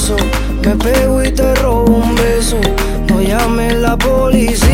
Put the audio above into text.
exceso. Me pego y te robo un beso. No llames la policía